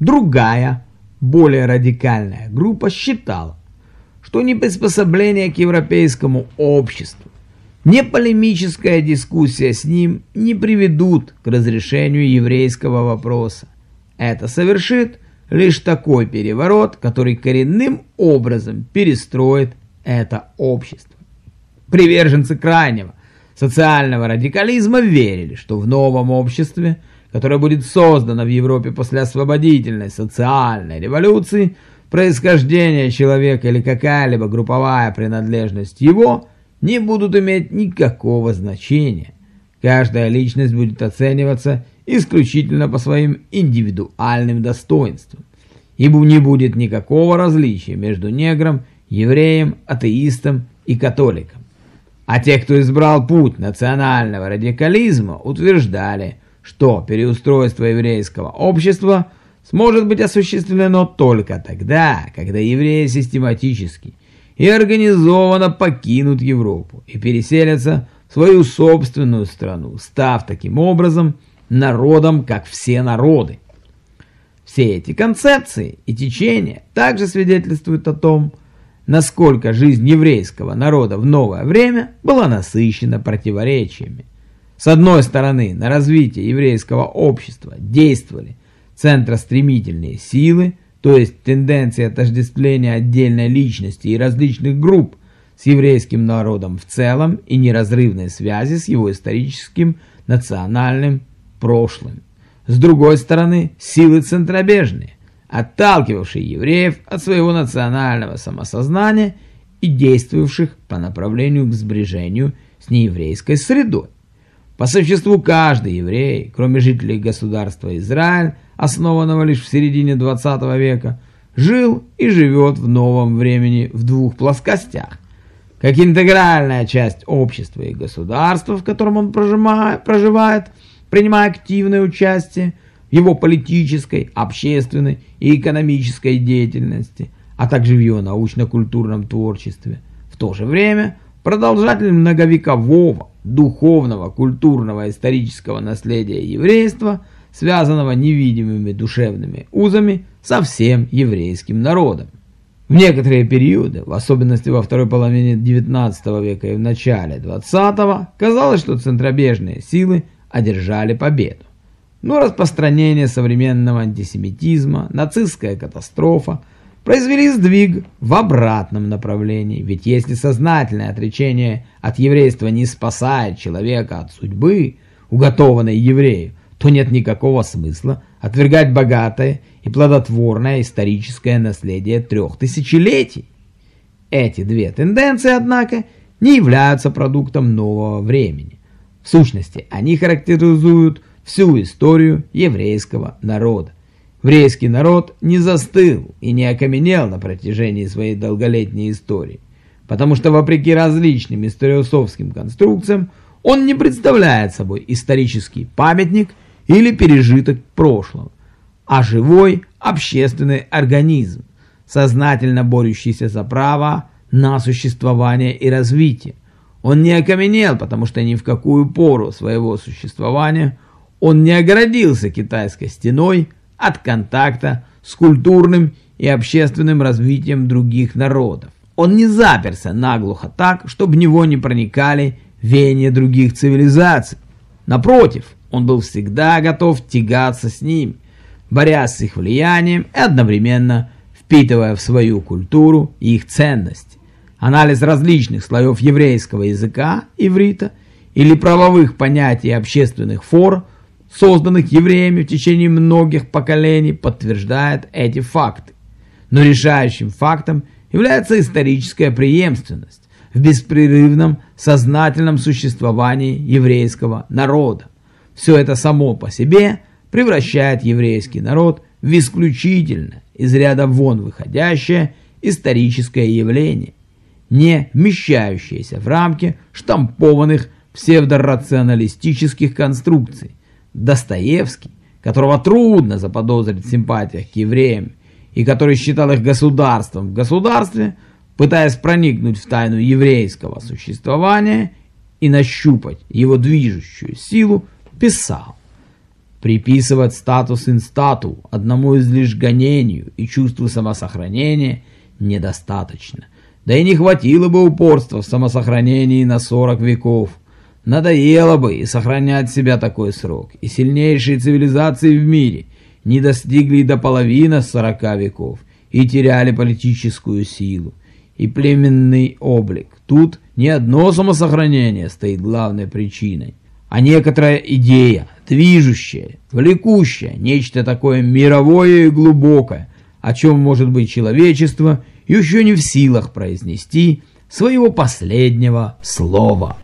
Другая, более радикальная группа считала, что ни приспособление к европейскому обществу, ни полемическая дискуссия с ним не приведут к разрешению еврейского вопроса. Это совершит лишь такой переворот, который коренным образом перестроит это общество. Приверженцы крайнего социального радикализма верили, что в новом обществе, которое будет создано в Европе после освободительной социальной революции, происхождение человека или какая-либо групповая принадлежность его не будут иметь никакого значения. Каждая личность будет оцениваться исключительно по своим индивидуальным достоинствам, ибо не будет никакого различия между негром, евреем, атеистом и католиком. А те, кто избрал путь национального радикализма, утверждали, что переустройство еврейского общества – сможет быть осуществлено только тогда, когда евреи систематически и организованно покинут Европу и переселятся в свою собственную страну, став таким образом народом, как все народы. Все эти концепции и течения также свидетельствуют о том, насколько жизнь еврейского народа в новое время была насыщена противоречиями. С одной стороны, на развитие еврейского общества действовали центростремительные силы, то есть тенденция отождествления отдельной личности и различных групп с еврейским народом в целом и неразрывной связи с его историческим национальным прошлым. С другой стороны, силы центробежные, отталкивавшие евреев от своего национального самосознания и действовавших по направлению к сближению с нееврейской средой. По существу каждый еврей, кроме жителей государства Израиль, основанного лишь в середине 20 века, жил и живет в новом времени в двух плоскостях. Как интегральная часть общества и государства, в котором он проживает, принимая активное участие в его политической, общественной и экономической деятельности, а также в его научно-культурном творчестве. В то же время продолжатель многовекового духовного, культурного, исторического наследия еврейства – связанного невидимыми душевными узами со всем еврейским народом. В некоторые периоды, в особенности во второй половине XIX века и в начале XX, казалось, что центробежные силы одержали победу. Но распространение современного антисемитизма, нацистская катастрофа произвели сдвиг в обратном направлении. Ведь если сознательное отречение от еврейства не спасает человека от судьбы, уготованной еврею, то нет никакого смысла отвергать богатое и плодотворное историческое наследие трех тысячелетий. Эти две тенденции, однако, не являются продуктом нового времени. В сущности, они характеризуют всю историю еврейского народа. Еврейский народ не застыл и не окаменел на протяжении своей долголетней истории, потому что вопреки различным историосовским конструкциям он не представляет собой исторический памятник – или пережиток прошлого, а живой общественный организм, сознательно борющийся за право на существование и развитие. Он не окаменел, потому что ни в какую пору своего существования он не огородился китайской стеной от контакта с культурным и общественным развитием других народов. Он не заперся наглухо так, чтобы в него не проникали веяния других цивилизаций. Напротив, он был всегда готов тягаться с ними, борясь с их влиянием и одновременно впитывая в свою культуру их ценности. Анализ различных слоев еврейского языка, иврита, или правовых понятий общественных форм, созданных евреями в течение многих поколений, подтверждает эти факты. Но решающим фактом является историческая преемственность в беспрерывном сознательном существовании еврейского народа. Все это само по себе превращает еврейский народ в исключительно из ряда вон выходящее историческое явление, не вмещающееся в рамки штампованных псевдорационалистических конструкций. Достоевский, которого трудно заподозрить в симпатиях к евреям и который считал их государством в государстве, пытаясь проникнуть в тайну еврейского существования и нащупать его движущую силу, писал. Приписывать статус инстату одному из лишь гонению и чувству самосохранения недостаточно. Да и не хватило бы упорства в самосохранении на 40 веков. Надоело бы и сохранять себя такой срок, и сильнейшие цивилизации в мире не достигли до половины 40 веков и теряли политическую силу и племенный облик. Тут не одно самосохранение стоит главной причиной, а некоторая идея, движущая, влекущая, нечто такое мировое и глубокое, о чем, может быть, человечество еще не в силах произнести своего последнего слова.